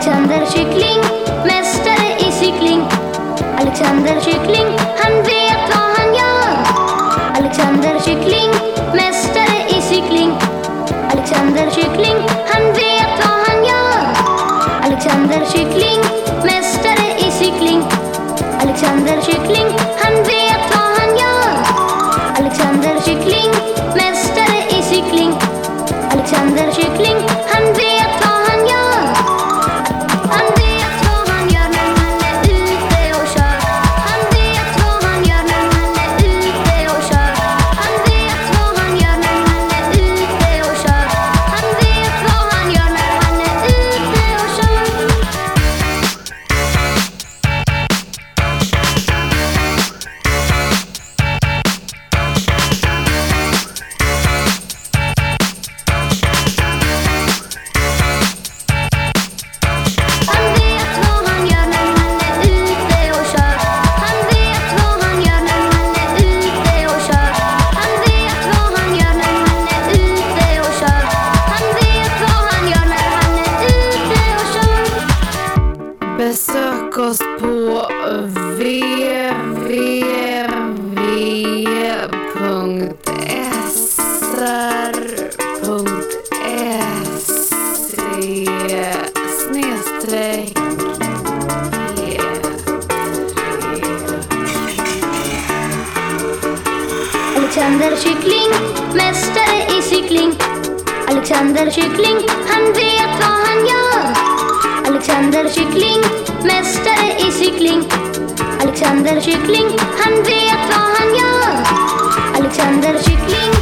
Alexander Kyckling, mästare i cykling. Alexander Kyckling, han vet vad han gör. Alexander Kyckling, mästare i cykling. Alexander Kyckling, han vet vad han gör. Alexander Kyckling, mästare i cykling. Alexander Kyckling, Besök oss på www.sr.se snedstreck Alexander Kyckling, mästare i cykling. Alexander Kyckling, han vet vad han gör. Alexander Kyckling, mästare i cykling. Alexander Kyckling, han vet vad han gör. Alexander Kyckling,